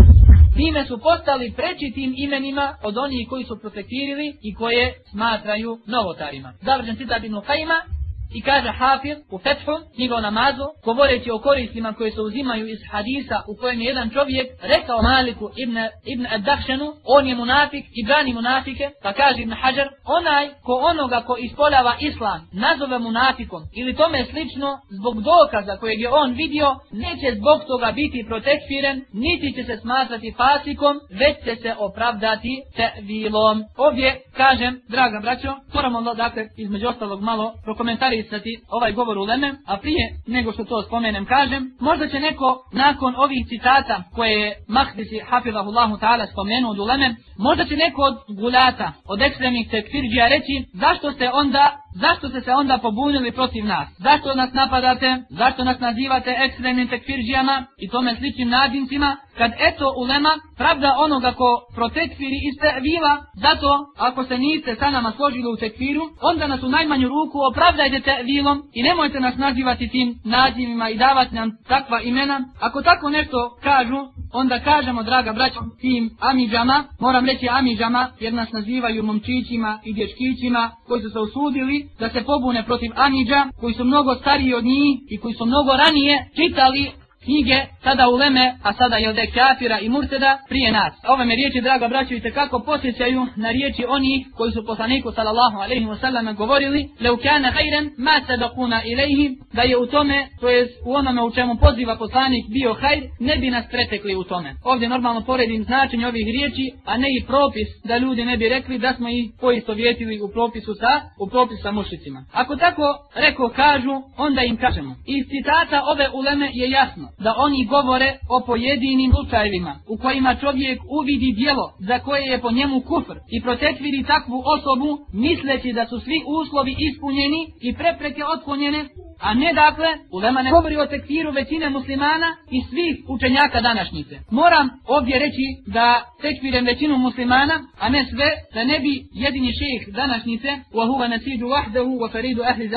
Time su postali preći tim imenima od onih koji su protektirili i koje smatraju novotarima. Završen citat Ibn Kajima, I kaže Hafir u Fethu, njegov namazu, govoreći o koristima koje se uzimaju iz hadisa u kojem je jedan čovjek rekao Maliku ibn, ibn Ad-Dahšanu, on je munafik i brani munafike, pa kaže Ibn Hajar, onaj ko onoga ko ispoljava islam nazove munafikom ili tome slično, zbog dokaza kojeg je on vidio, neće zbog toga biti protekfiren, niti će se smatrati fasikom, već će se opravdati tevilom. Ovdje kažem, draga braćo, moramo dakle između ostalog malo prokomentariti komentarisati ovaj govor u Leme, a prije nego što to spomenem kažem, možda će neko nakon ovih citata koje je Mahdisi Hafidahullahu ta'ala spomenuo od Leme, možda će neko od gulata, od ekstremnih tekfirđija reći zašto ste onda Zašto ste se onda pobunili protiv nas? Zašto nas napadate? Zašto nas nazivate ekstremnim tekfirđijama i tome sličnim nadimcima? Kad eto ulema pravda onoga ko protekfiri i viva, zato ako se niste sa nama složili u tekfiru, onda nas u najmanju ruku opravdajte tevilom i nemojte nas nazivati tim nazivima i davati nam takva imena. Ako tako nešto kažu, onda kažemo, draga braćo, tim amiđama, moram reći amiđama, jer nas nazivaju momčićima i dječkićima koji su se usudili da se pobune protiv amiđa, koji su mnogo stariji od njih i koji su mnogo ranije čitali knjige, tada uleme, a sada je ode kafira i murteda prije nas. Ove me riječi, draga braćo, i kako posjećaju na riječi oni koji su poslaniku sallallahu alaihi wa sallam govorili, leu kane hajren, ma se dokuna ilaihi, da je u tome, to je u onome u čemu poziva poslanik bio hajr, ne bi nas pretekli u tome. Ovdje normalno poredim značenje ovih riječi, a ne i propis, da ljudi ne bi rekli da smo ih poisto vjetili u propisu sa, u propisu sa mušicima. Ako tako reko kažu, onda im kažemo. Iz citata ove uleme je jasno, da oni govore o pojedinim slučajevima u kojima čovjek uvidi dijelo za koje je po njemu kufr i protekviri takvu osobu misleći da su svi uslovi ispunjeni i prepreke otklonjene, a ne dakle, ulema ne govori o tekfiru većine muslimana i svih učenjaka današnjice. Moram ovdje reći da tekfirem većinu muslimana, a ne sve, da ne bi jedini šejh današnjice, wa huwa nasidu wahdahu wa faridu ahli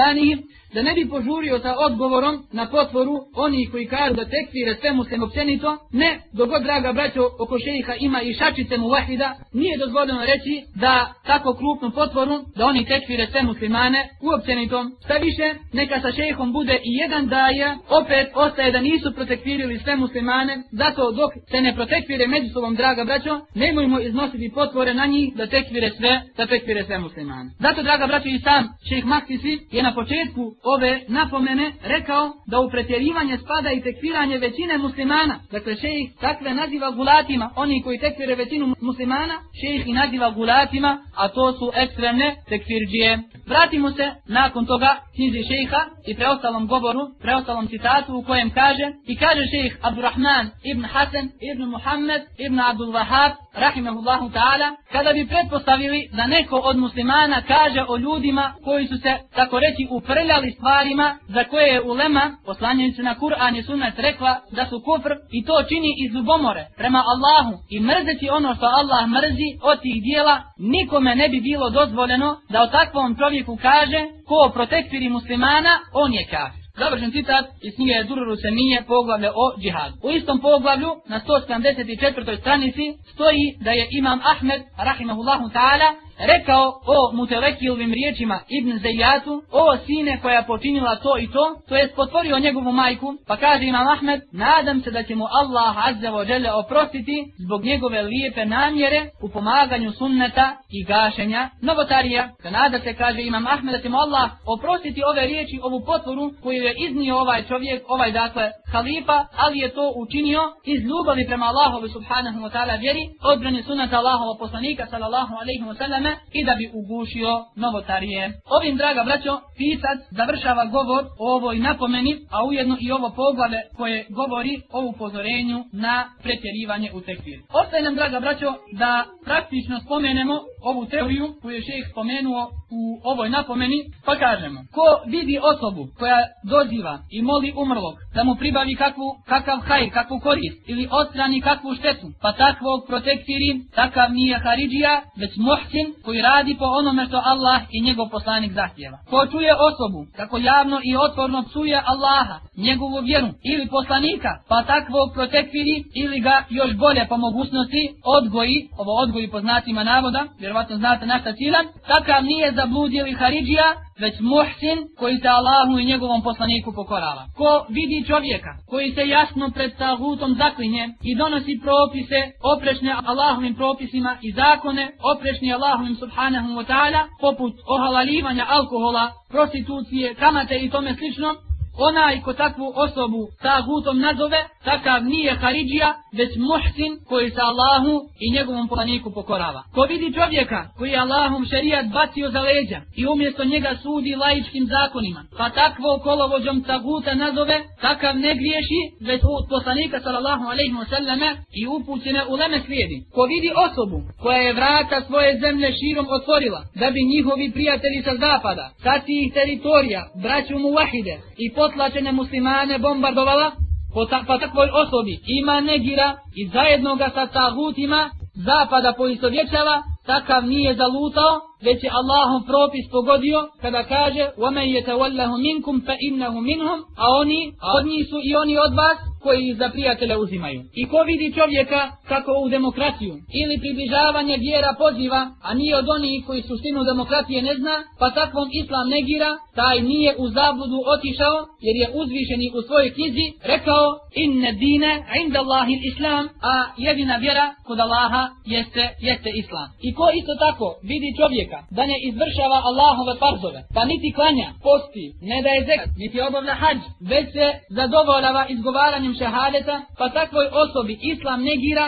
da ne bi požurio sa odgovorom na potvoru oni koji kažu da tekfire sve muslim općenito, ne, dogod draga braćo oko šejiha ima i šačice mu vahida, nije dozvoljeno reći da tako krupnu potvoru, da oni tekfire sve muslimane uopćenitom. Šta više, neka sa šejihom bude i jedan daja, opet ostaje da nisu protekvirili sve muslimane, zato dok se ne protekvire među sobom draga braćo, nemojmo iznositi potvore na njih da tekvire sve, da tekvire sve muslimane. Zato draga braćo i sam šejih Maksisi je na početku ove napomene rekao da u pretjerivanje spada i tekfiranje većine muslimana. Dakle, šejih takve naziva gulatima, oni koji tekvire većinu muslimana, šejih i naziva gulatima, a to su ekstremne tekvirđije. Vratimo se nakon toga knjizi šejha i preostalom govoru, preostalom citatu u kojem kaže i kaže šejih Abdurrahman ibn Hasan ibn Muhammed ibn Abdul Wahab rahimehullahu ta'ala kada bi pretpostavili da neko od muslimana kaže o ljudima koji su se tako reći uprljali stvarima za koje je ulema poslanjenica na Kur'an i sunnet rekla da su kufr i to čini iz ljubomore prema Allahu i mrzeti ono što Allah mrzi od tih dijela nikome ne bi bilo dozvoljeno da o takvom čovjeku kaže ko protektiri muslimana on je kafir Završen citat iz knjige Dururu Semije poglavlje o džihadu. U istom poglavlju na 174. stranici stoji da je imam Ahmed rahimahullahu ta'ala rekao o mutelekijovim riječima Ibn Zajatu, o sine koja počinila to i to, to je potvorio njegovu majku, pa kaže imam Ahmed, nadam se da će mu Allah azza wa jalla oprostiti zbog njegove lijepe namjere u pomaganju sunneta i gašenja novotarija. Da nada se, kaže imam Ahmed, da će mu Allah oprostiti ove riječi, ovu potvoru koju je iznio ovaj čovjek, ovaj dakle halifa, ali je to učinio iz ljubavi prema Allahovi subhanahu wa ta'ala vjeri, odbrani sunneta Allahova poslanika sallallahu alaihi wa sallam, selleme i da bi ugušio novotarije. Ovim, draga braćo, pisac završava govor o ovoj napomeni, a ujedno i ovo poglave koje govori o upozorenju na pretjerivanje u tekfir. Ostaje nam, draga braćo, da praktično spomenemo ovu teoriju koju je šeheh spomenuo u ovoj napomeni, pa kažemo, ko vidi osobu koja doziva i moli umrlog da mu pribavi kakvu, kakav haj, kakvu korist ili odstrani kakvu štetu, pa takvog protekciri, takav nije Haridžija, već muhsin koji radi po onome što Allah i njegov poslanik zahtjeva. Ko čuje osobu kako javno i otvorno psuje Allaha, njegovu vjeru ili poslanika, pa takvog protekviri ili ga još bolje po mogućnosti odgoji, ovo odgoji po znacima navoda, vjerovatno znate našta cilan, takav nije zabludjeli Haridžija, već muhsin koji se Allahu i njegovom poslaniku pokorava. Ko vidi čovjeka koji se jasno pred tagutom zaklinje i donosi propise oprešne Allahovim propisima i zakone oprešne Allahovim subhanahu wa ta'ala poput ohalalivanja alkohola, prostitucije, kamate i tome slično, onaj ko takvu osobu tagutom nazove, takav nije Haridžija, već muhsin koji se Allahu i njegovom poslaniku pokorava. Ko vidi čovjeka koji je Allahom šerijat bacio za leđa i umjesto njega sudi laičkim zakonima, pa takvo kolovođom taguta nazove, takav ne griješi, već od poslanika sallallahu alaihi wa sallame i upućene u leme slijedi. Ko vidi osobu koja je vrata svoje zemlje širom otvorila, da bi njihovi prijatelji sa zapada, sa tih teritorija, braću mu wahide i potlačene muslimane bombardovala, po ta, pa takvoj osobi. Ima negira i zajedno ga sa tahutima zapada poistovjećava, takav nije zalutao, već je Allahom propis pogodio kada kaže وَمَنْ يَتَوَلَّهُ مِنْكُمْ فَإِنَّهُ مِنْهُمْ A oni, a od njih su i oni od vas, koji ih za prijatelja uzimaju. I ko vidi čovjeka kako u demokraciju ili približavanje vjera poziva, a nije od onih koji suštinu demokratije ne zna, pa takvom islam negira, taj nije u zabludu otišao, jer je uzvišeni u svojoj knjizi rekao inne dine inda Allahi islam, a jedina vjera kod Allaha jeste, jeste islam. I ko isto tako vidi čovjeka da ne izvršava Allahove farzove, pa niti klanja, posti, ne daje zekat, niti obavlja hađ, već se zadovoljava izgovaranjem izgovaranjem šehadeta, pa takvoj osobi islam negira,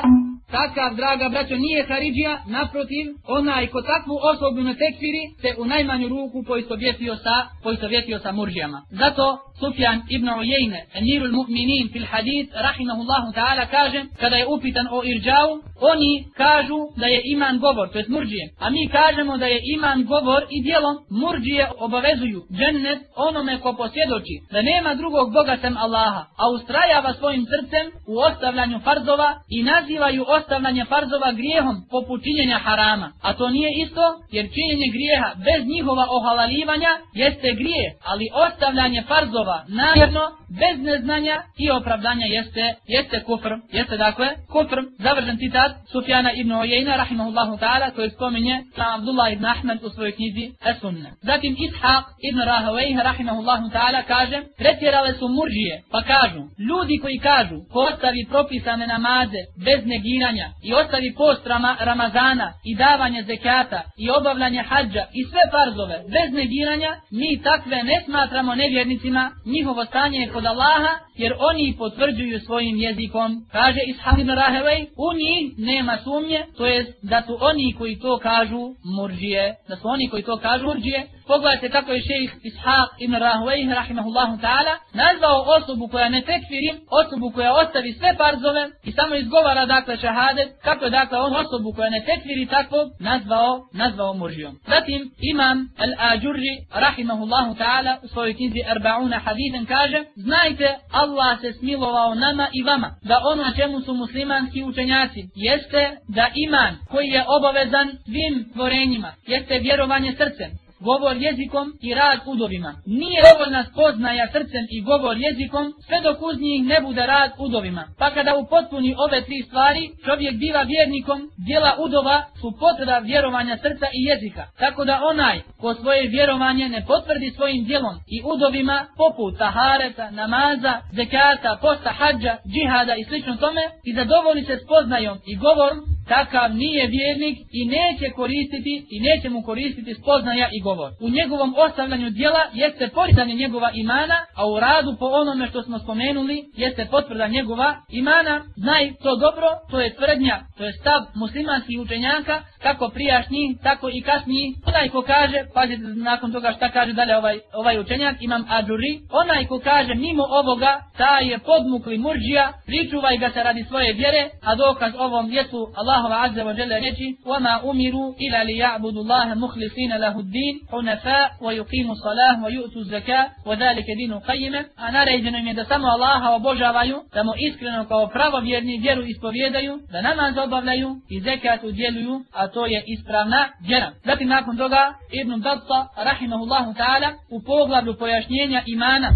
takav, draga braćo, nije Haridžija, naprotiv, onaj ko takvu osobu ne tekfiri, se u najmanju ruku poistovjetio sa, poistovjetio sa murđijama. Zato Sufjan ibn Ujejne, emirul mu'minin fil hadith, rahimahullahu ta'ala, kaže, kada je upitan o irđavu, oni kažu da je iman govor, to je murđije, a mi kažemo da je iman govor i dijelom murđije obavezuju džennet onome ko posjedoči da nema drugog Boga sem Allaha, a ustrajava svojim srcem u ostavljanju farzova i nazivaju ostavljanje farzova grijehom poput činjenja harama. A to nije isto, jer činjenje grijeha bez njihova ohalalivanja jeste grije, ali ostavljanje farzova namjerno, bez neznanja i opravdanja jeste, jeste kufr, jeste dakle kufr, završen citat Sufjana ibn Ojejna, rahimahullahu ta'ala, koji spominje sa Abdullah ibn Ahmed u svojoj knjizi Esunne. Zatim Ishaq ibn Rahavejh, rahimahullahu ta'ala, kaže, pretjerale su muržije, pa kažu, ljudi koji kažu, ko ostavi propisane namaze bez negiranja i ostavi post rama, Ramazana i davanje zekata i obavljanje hađa i sve farzove bez negiranja, mi takve ne smatramo nevjernicima, njihovo stanje je kod Allaha, jer oni potvrđuju svojim jezikom. Kaže Ishaq ibn Rahevej, u njih nema sumnje, to jest da su oni koji to kažu murđije, da su oni koji to kažu murđije, Pogledajte kako je šejih Ishaq ibn Rahevej, rahimahullahu ta'ala nazvao osobu koja ne tekfiri, osobu koja ostavi sve parzove i samo izgovara dakle šahadet, kako je dakle on osobu koja ne tekfiri tako nazvao, nazvao murđijom. Zatim imam al-Ađurri rahimahullahu ta'ala u svojoj knjizi Arbauna hadithen kaže Znajte, Allah Allah se smilovao nama i vama da ono čemu su muslimanski učenjaci jeste da iman koji je obavezan svim tvorenjima jeste vjerovanje srcem govor jezikom i rad udovima. Nije dovoljna spoznaja srcem i govor jezikom, sve dok uz njih ne bude rad udovima. Pa kada upotpuni ove tri stvari, čovjek biva vjernikom, djela udova su potreba vjerovanja srca i jezika. Tako da onaj ko svoje vjerovanje ne potvrdi svojim djelom i udovima, poput tahareta, namaza, zekata, posta, hađa, džihada i slično tome, i zadovolji se spoznajom i govorom, takav nije vjernik i neće koristiti i neće mu koristiti spoznaja i govor. U njegovom ostavljanju dijela jeste poritanje njegova imana, a u radu po onome što smo spomenuli jeste potvrda njegova imana. Znaj to dobro, to je tvrdnja, to je stav muslimanskih učenjaka, kako prijašnji, tako i kasniji. Onaj ko kaže, pazite nakon toga šta kaže dalje ovaj, ovaj učenjak, imam Adžuri, onaj ko kaže mimo ovoga, ta je podmukli murđija, pričuvaj ga se radi svoje vjere, a dokaz ovom jesu Allahova azza wa jalla reči, وَمَا أُمِرُوا إِلَا لِيَعْبُدُ اللَّهَ مُخْلِصِينَ لَهُ الدِّينَ حُنَفَاء وَيُقِيمُ الصَّلَاهُ وَيُؤْتُ الزَّكَاءُ وَذَلِكَ دِينُ قَيِّمَ A naređeno im je da samo Allaha obožavaju, da mu iskreno kao pravovjerni vjeru ispovjedaju, da namaz obavljaju i zekat udjeluju, a to je ispravna vjera. Zatim nakon toga Ibn Batta, rahimahullahu ta'ala, u poglavlju pojašnjenja imana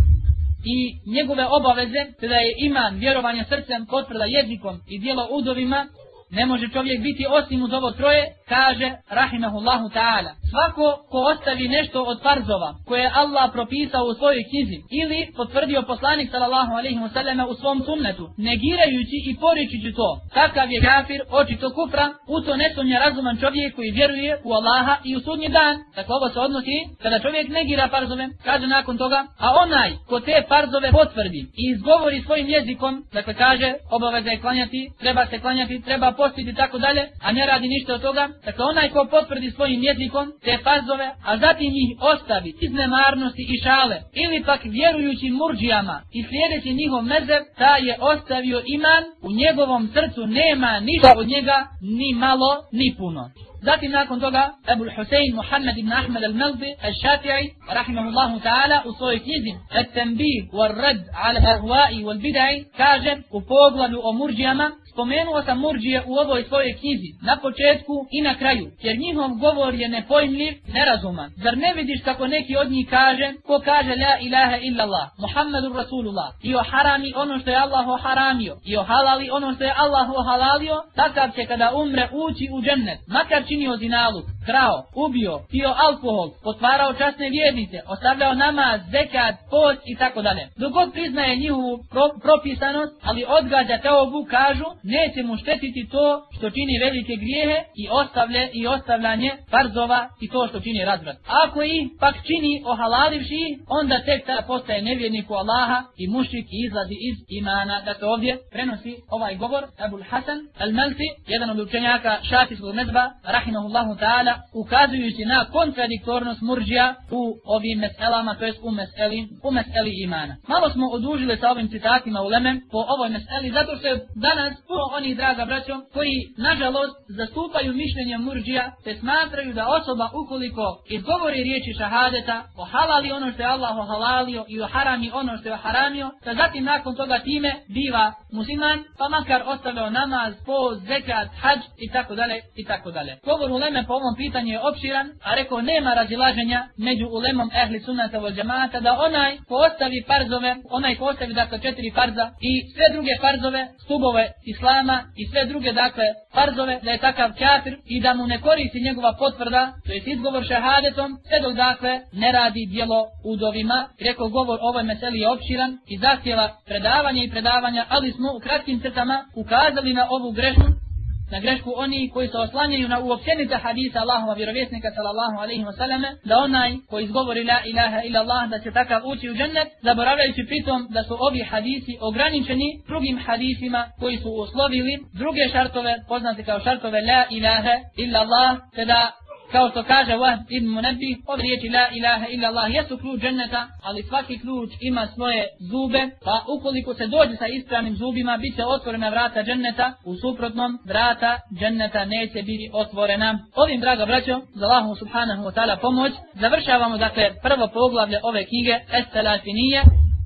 i njegove obaveze, te da je iman vjerovanje srcem potvrda jezikom i dijelo udovima, ne može čovjek biti osim uz ovo troje, kaže rahimahullahu ta'ala. Svako ko ostavi nešto od farzova koje je Allah propisao u svojoj knjizi ili potvrdio poslanik sallallahu alaihi wasallam u svom sunnetu, negirajući i poričući to, takav je kafir, očito kufra, u to ne sumnja razuman čovjek koji vjeruje u Allaha i u sudnji dan. Dakle, ovo se odnosi kada čovjek negira farzove, kaže nakon toga, a onaj ko te farzove potvrdi i izgovori svojim jezikom, dakle kaže, obaveza je klanjati, treba se klanjati, treba postiti tako dalje, a ne radi ništa od toga, dakle onaj ko potvrdi svojim jezikom te fazove, a zatim ih ostavi iz nemarnosti i šale, ili pak vjerujući murđijama i sljedeći njihov mezer, ta je ostavio iman, u njegovom srcu nema ništa od njega, ni malo, ni puno. Zatim nakon toga Ebu Husein Muhammed ibn Ahmed al-Melbi al-Shafi'i rahimahullahu ta'ala u svojoj knjizi At-Tanbih wal-Rad ala ahwa'i wal-Bid'i kaže u poglavlju o murđijama Spomenuo sam murđije u ovoj svojoj knjizi, na početku i na kraju, jer njihov govor je nepojmljiv, nerazuman. Zar ne vidiš kako neki od njih kaže, ko kaže la ilaha illa Allah, Muhammedur Rasulullah, i o harami ono što je Allah haramio, i o halali ono što je Allah halalio, takav će kada umre ući u džennet, makar činio zinalu, krao, ubio, pio alkohol, potvarao časne vjernice, ostavljao namaz, zekat, post i tako dalje. Dogod priznaje njihovu pro propisanost, ali odgađa te obu, kažu, neće mu štetiti to što čini velike grijehe i ostavlje i ostavljanje farzova i to što čini razvrat. Ako ih pak čini ohalalivši, onda tek tada postaje nevjernik u Allaha i mušik i izlazi iz imana. Da se ovdje prenosi ovaj govor Abul Hasan al-Malti, jedan od učenjaka šafijskog mezba, rahimahullahu ta'ala, ukazujući na kontradiktornost murđija u ovim meselama, to jest u meseli, u meseli imana. Malo smo odužili sa ovim citatima u Lemem po ovoj meseli, zato što je danas puno onih draga braćo koji nažalost zastupaju mišljenje murđija te smatraju da osoba ukoliko izgovori riječi šahadeta ohalali ono što je Allah ohalalio i oharami ono što je haramio da zatim nakon toga time biva musliman pa makar ostavljao namaz, poz, zekat, hađ i tako dalje i tako dalje. Govor uleme po ovom pitanju je opširan a rekao nema razilaženja među ulemom ehli sunnata vol džemata da onaj ko ostavi farzove onaj ko ostavi dakle četiri farza i sve druge farzove stubove i islama i sve druge dakle farzove da je takav kafir i da mu ne koristi njegova potvrda to je izgovor šehadetom sve dok dakle ne radi dijelo udovima. Rekao govor ovoj meseli je opširan i zahtjela predavanje i predavanja ali smo u kratkim crtama ukazali na ovu grešku na grešku oni koji se oslanjaju na uopćenite hadisa Allahova vjerovjesnika sallallahu alaihi wa sallame, da onaj koji izgovori la ilaha illa Allah da će takav ući u džennet, zaboravljajući pritom da su ovi hadisi ograničeni drugim hadisima koji su uslovili druge šartove, poznate kao šartove la ilaha illa Allah, te da kao što kaže Wahb ibn Munabbi, od riječi la ilaha illa Allah jesu ključ dženneta, ali svaki ključ ima svoje zube, pa ukoliko se dođe sa ispravnim zubima, bit će otvorena vrata dženneta, u suprotnom vrata dženneta neće biti otvorena. Ovim, draga braćo, za Allahom subhanahu wa ta'ala pomoć, završavamo dakle prvo poglavlje ove knjige, Estelafinije,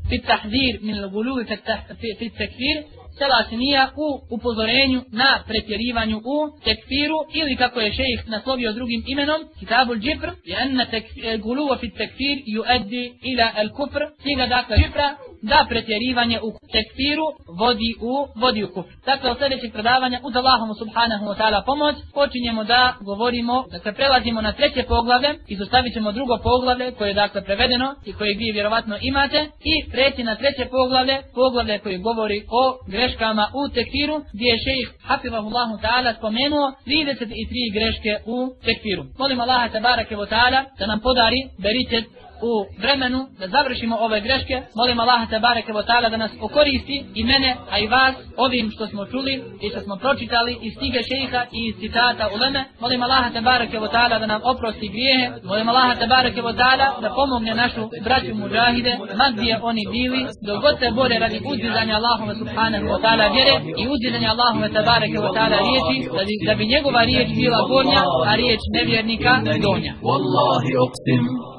fit tahzir min l-guluvi fit tekfir, selasinija u upozorenju na pretjerivanju u tekfiru ili kako je šejih naslovio drugim imenom kitabul džifr je enne guluva fit tekfir ju eddi ila el kufr knjiga dakle džifra da pretjerivanje u tekfiru vodi u vodi u kufr. Dakle, od sljedećeg predavanja uz Allahomu subhanahu wa ta'ala pomoć počinjemo da govorimo, dakle prelazimo na treće poglave, izostavit ćemo drugo poglavlje koje je dakle prevedeno i koje vi vjerovatno imate i preći na treće poglavlje, poglavlje koje govori o greškama u tekfiru gdje je šejih Hafivahullahu ta'ala spomenuo 33 greške u tekfiru. Molim Allaha tabarake wa ta'ala da nam podari beritet u vremenu da završimo ove greške. Molim Allaha te bareke ta'ala da nas okoristi i mene, a i vas ovim što smo čuli i što smo pročitali iz stige šeha i iz citata uleme. Molim Allaha te bareke ta'ala da nam oprosti grijehe. Molim Allaha te bareke ta'ala da pomogne našu braću muđahide, ma gdje oni bili, dok god se bore radi uzdizanja Allahove subhanahu wa ta'ala vjere i uzdizanja Allahove te bareke ta'ala riječi, da bi, da bi njegova riječ bila gornja, a riječ nevjernika donja. Wallahi aqsim